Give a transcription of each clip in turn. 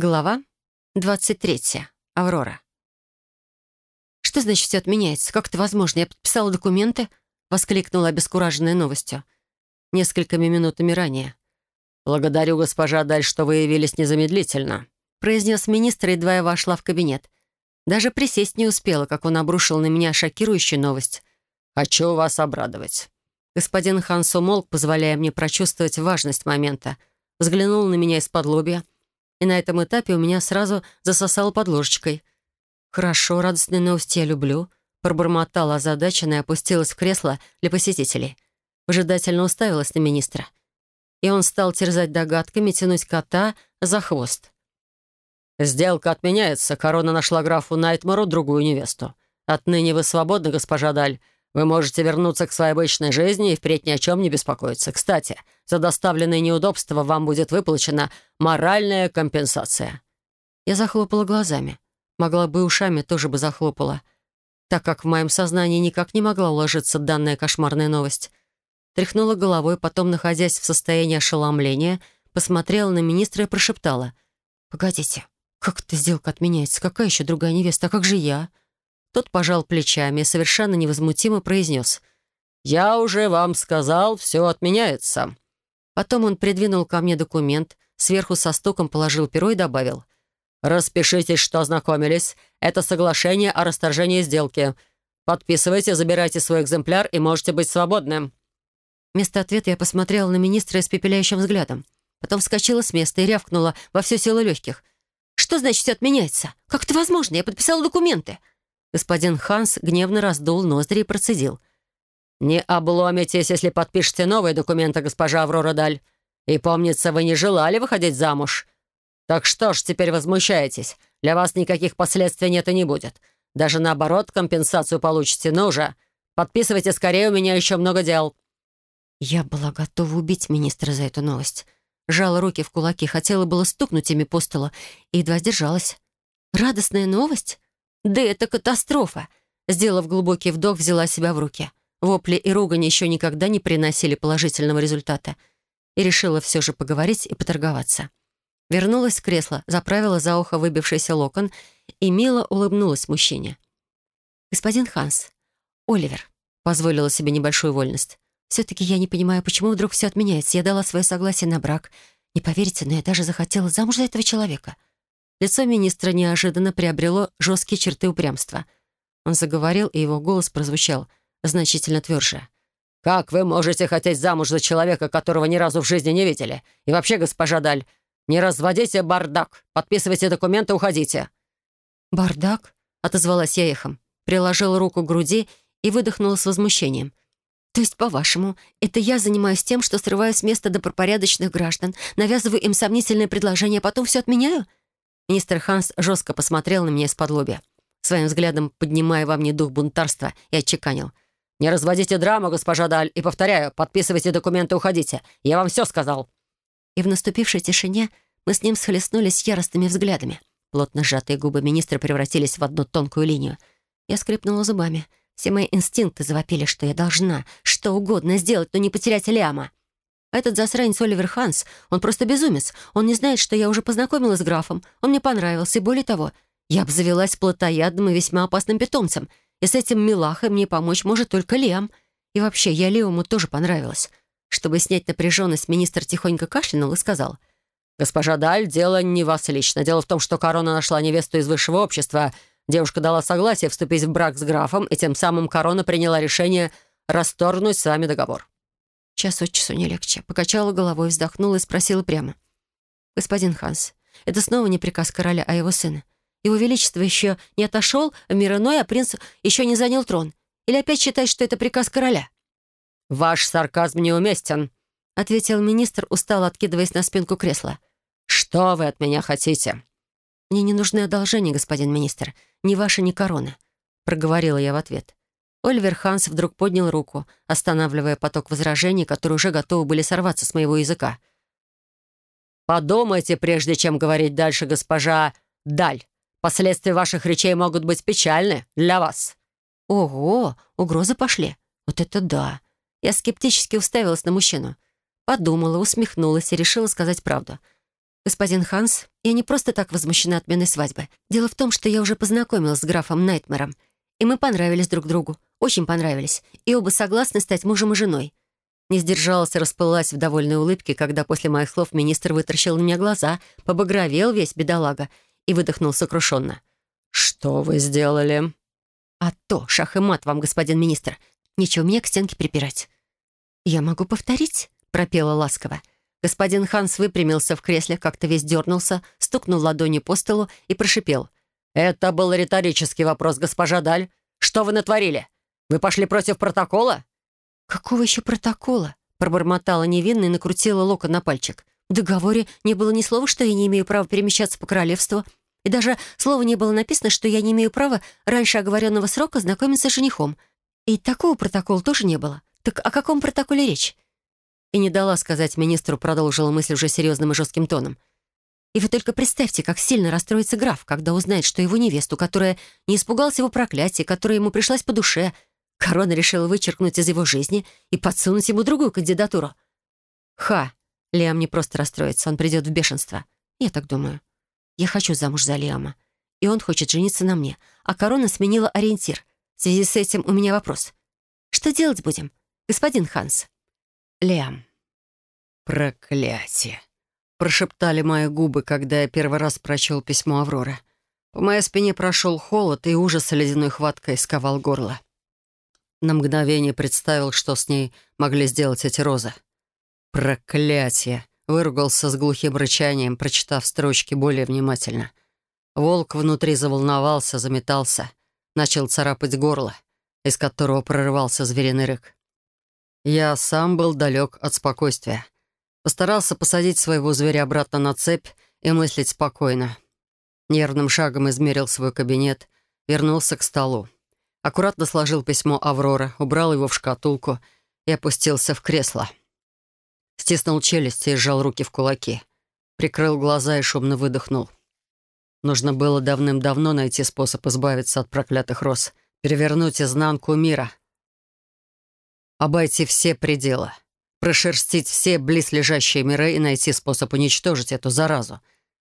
Глава 23. Аврора. «Что значит все отменяется? Как это возможно? Я подписала документы?» — воскликнула обескураженная новостью. Несколькими минутами ранее. «Благодарю, госпожа Даль, что вы явились незамедлительно», — произнес министр, едва я вошла в кабинет. Даже присесть не успела, как он обрушил на меня шокирующую новость. «Хочу вас обрадовать». Господин Ханс умолк, позволяя мне прочувствовать важность момента. Взглянул на меня из-под лобья — и на этом этапе у меня сразу засосало под ложечкой. «Хорошо, радостные новости я люблю», пробормотала озадаченно и опустилась в кресло для посетителей. Выжидательно уставилась на министра. И он стал терзать догадками, тянуть кота за хвост. «Сделка отменяется. Корона нашла графу Найтмару другую невесту. Отныне вы свободны, госпожа Даль. Вы можете вернуться к своей обычной жизни и впредь ни о чем не беспокоиться. Кстати, за доставленные неудобства вам будет выплачена моральная компенсация». Я захлопала глазами. Могла бы ушами тоже бы захлопала, так как в моем сознании никак не могла уложиться данная кошмарная новость. Тряхнула головой, потом, находясь в состоянии ошеломления, посмотрела на министра и прошептала. «Погодите, как эта сделка отменяется? Какая еще другая невеста? А как же я?» Тот пожал плечами и совершенно невозмутимо произнес. «Я уже вам сказал, все отменяется». Потом он придвинул ко мне документ, сверху со стуком положил перо и добавил. «Распишитесь, что ознакомились. Это соглашение о расторжении сделки. Подписывайте, забирайте свой экземпляр и можете быть свободным». Вместо ответа я посмотрела на министра испепеляющим взглядом. Потом вскочила с места и рявкнула во всю силу легких. «Что значит все отменяется? Как это возможно? Я подписала документы». Господин Ханс гневно раздул ноздри и процедил. «Не обломитесь, если подпишете новые документы, госпожа Аврора Даль. И помнится, вы не желали выходить замуж. Так что ж теперь возмущаетесь? Для вас никаких последствий нет и не будет. Даже наоборот, компенсацию получите. Ну же, подписывайте скорее, у меня еще много дел». Я была готова убить министра за эту новость. Жала руки в кулаки, хотела было стукнуть ими по столу и едва сдержалась. «Радостная новость? Да это катастрофа!» Сделав глубокий вдох, взяла себя в руки. Вопли и ругань еще никогда не приносили положительного результата. И решила все же поговорить и поторговаться. Вернулась в кресло, заправила за ухо выбившийся локон и мило улыбнулась мужчине. «Господин Ханс, Оливер», — позволила себе небольшую вольность. «Все-таки я не понимаю, почему вдруг все отменяется. Я дала свое согласие на брак. Не поверите, но я даже захотела замуж за этого человека». Лицо министра неожиданно приобрело жесткие черты упрямства. Он заговорил, и его голос прозвучал значительно тверже. «Как вы можете хотеть замуж за человека, которого ни разу в жизни не видели? И вообще, госпожа Даль, не разводите бардак. Подписывайте документы, уходите». «Бардак?» — отозвалась я эхом. Приложила руку к груди и выдохнула с возмущением. «То есть, по-вашему, это я занимаюсь тем, что срываю с места добропорядочных граждан, навязываю им сомнительные предложения, а потом все отменяю?» Министр Ханс жестко посмотрел на меня из-под лобья, своим взглядом поднимая во мне дух бунтарства, и отчеканил. «Не разводите драму, госпожа Даль, и, повторяю, подписывайте документы, уходите. Я вам все сказал». И в наступившей тишине мы с ним схлестнулись яростными взглядами. Плотно сжатые губы министра превратились в одну тонкую линию. Я скрипнула зубами. Все мои инстинкты завопили, что я должна что угодно сделать, но не потерять Лиама. Этот засранец Оливер Ханс, он просто безумец. Он не знает, что я уже познакомилась с графом. Он мне понравился, и более того, я обзавелась плотоядным и весьма опасным питомцем. И с этим милахой мне помочь может только Лиам. И вообще, я Лиаму тоже понравилась. Чтобы снять напряженность, министр тихонько кашлянул и сказал. «Госпожа Даль, дело не вас лично. Дело в том, что корона нашла невесту из высшего общества. Девушка дала согласие вступить в брак с графом, и тем самым корона приняла решение расторгнуть с вами договор». Час от часу не легче. Покачала головой, вздохнула и спросила прямо. «Господин Ханс, это снова не приказ короля, а его сына. Его Величество еще не отошел в мир иной, а принц еще не занял трон. Или опять считает, что это приказ короля?» «Ваш сарказм неуместен», — ответил министр, устало откидываясь на спинку кресла. «Что вы от меня хотите?» «Мне не нужны одолжения, господин министр. Ни ваша, ни корона», — проговорила я в ответ. Оливер Ханс вдруг поднял руку, останавливая поток возражений, которые уже готовы были сорваться с моего языка. «Подумайте, прежде чем говорить дальше, госпожа Даль. Последствия ваших речей могут быть печальны для вас». «Ого, угрозы пошли. Вот это да!» Я скептически уставилась на мужчину. Подумала, усмехнулась и решила сказать правду. «Господин Ханс, я не просто так возмущена отменой свадьбы. Дело в том, что я уже познакомилась с графом Найтмером, и мы понравились друг другу, очень понравились, и оба согласны стать мужем и женой». Не сдержалась и расплылась в довольной улыбке, когда после моих слов министр вытаращил на меня глаза, побагровел весь бедолага и выдохнул сокрушенно. «Что вы сделали?» «А то, шах и мат вам, господин министр. Ничего мне к стенке припирать». «Я могу повторить?» — пропела ласково. Господин Ханс выпрямился в кресле, как-то весь дернулся, стукнул ладонью по столу и прошипел. «Это был риторический вопрос, госпожа Даль. Что вы натворили? Вы пошли против протокола?» «Какого еще протокола?» пробормотала невинно и накрутила локон на пальчик. В договоре не было ни слова, что я не имею права перемещаться по королевству, и даже слова не было написано, что я не имею права раньше оговоренного срока знакомиться с женихом. И такого протокола тоже не было. Так о каком протоколе речь? И не дала сказать министру, продолжила мысль уже серьезным и жестким тоном. И вы только представьте, как сильно расстроится граф, когда узнает, что его невесту, которая не испугалась его проклятия, которая ему пришлась по душе, корона решила вычеркнуть из его жизни и подсунуть ему другую кандидатуру. Ха! Лиам не просто расстроится, он придет в бешенство. Я так думаю. Я хочу замуж за Лиама. И он хочет жениться на мне. А корона сменила ориентир. В связи с этим у меня вопрос. Что делать будем, господин Ханс? Лиам. Проклятие. Прошептали мои губы, когда я первый раз прочел письмо Авроры. По моей спине прошел холод, и ужас ледяной хваткой сковал горло. На мгновение представил, что с ней могли сделать эти розы. «Проклятие!» — выругался с глухим рычанием, прочитав строчки более внимательно. Волк внутри заволновался, заметался, начал царапать горло, из которого прорывался звериный рык. Я сам был далек от спокойствия. Постарался посадить своего зверя обратно на цепь и мыслить спокойно. Нервным шагом измерил свой кабинет, вернулся к столу. Аккуратно сложил письмо Аврора, убрал его в шкатулку и опустился в кресло. Стиснул челюсти и сжал руки в кулаки. Прикрыл глаза и шумно выдохнул. Нужно было давным-давно найти способ избавиться от проклятых роз, перевернуть изнанку мира, обойти все пределы, прошерстить все близлежащие миры и найти способ уничтожить эту заразу.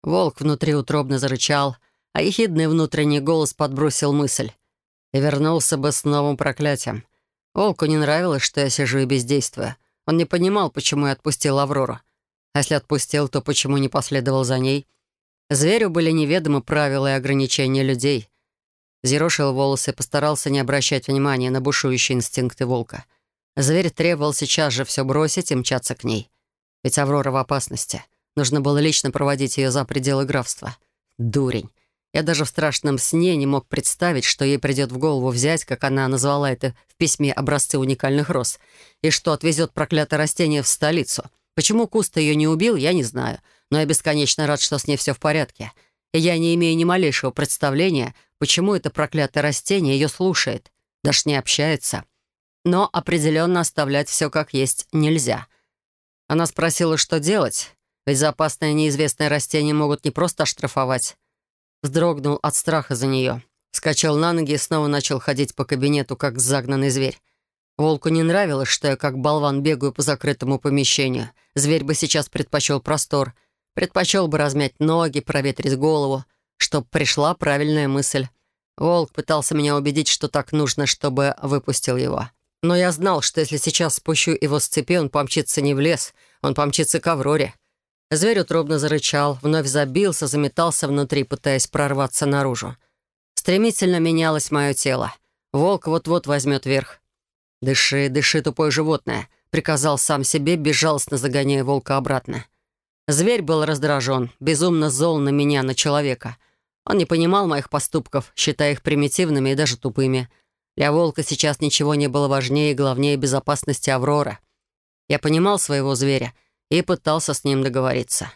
Волк внутри утробно зарычал, а ехидный внутренний голос подбросил мысль. И вернулся бы с новым проклятием. Волку не нравилось, что я сижу и бездействую. Он не понимал, почему я отпустил Аврору. А если отпустил, то почему не последовал за ней? Зверю были неведомы правила и ограничения людей. Зерошил волосы и постарался не обращать внимания на бушующие инстинкты волка. Зверь требовал сейчас же все бросить и мчаться к ней. Ведь Аврора в опасности. Нужно было лично проводить ее за пределы графства. Дурень. Я даже в страшном сне не мог представить, что ей придет в голову взять, как она назвала это в письме образцы уникальных роз, и что отвезет проклятое растение в столицу. Почему куст ее не убил, я не знаю, но я бесконечно рад, что с ней все в порядке. И я не имею ни малейшего представления, почему это проклятое растение ее слушает, даже не общается. Но определенно оставлять все как есть нельзя. Она спросила, что делать, ведь за опасное неизвестное растение могут не просто оштрафовать, Вздрогнул от страха за нее. Скачал на ноги и снова начал ходить по кабинету, как загнанный зверь. Волку не нравилось, что я как болван бегаю по закрытому помещению. Зверь бы сейчас предпочел простор. Предпочел бы размять ноги, проветрить голову, чтоб пришла правильная мысль. Волк пытался меня убедить, что так нужно, чтобы выпустил его. Но я знал, что если сейчас спущу его с цепи, он помчится не в лес, он помчится к Авроре. Зверь утробно зарычал, вновь забился, заметался внутри, пытаясь прорваться наружу. Стремительно менялось мое тело. Волк вот-вот возьмет верх. «Дыши, дыши, тупое животное», — приказал сам себе, безжалостно загоняя волка обратно. Зверь был раздражен, безумно зол на меня, на человека. Он не понимал моих поступков, считая их примитивными и даже тупыми. Для волка сейчас ничего не было важнее и главнее безопасности Аврора. Я понимал своего зверя и пытался с ним договориться.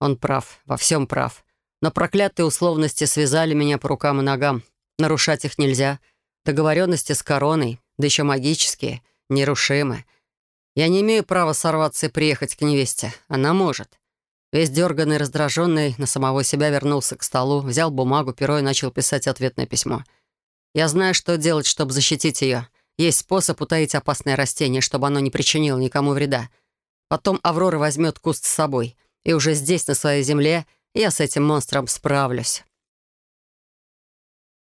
Он прав, во всем прав. Но проклятые условности связали меня по рукам и ногам. Нарушать их нельзя. Договоренности с короной, да еще магические, нерушимы. Я не имею права сорваться и приехать к невесте. Она может. Весь дерганный, раздраженный, на самого себя вернулся к столу, взял бумагу, перо и начал писать ответное письмо. Я знаю, что делать, чтобы защитить ее. Есть способ утаить опасное растение, чтобы оно не причинило никому вреда. Потом Аврора возьмет куст с собой, И уже здесь, на своей земле, я с этим монстром справлюсь.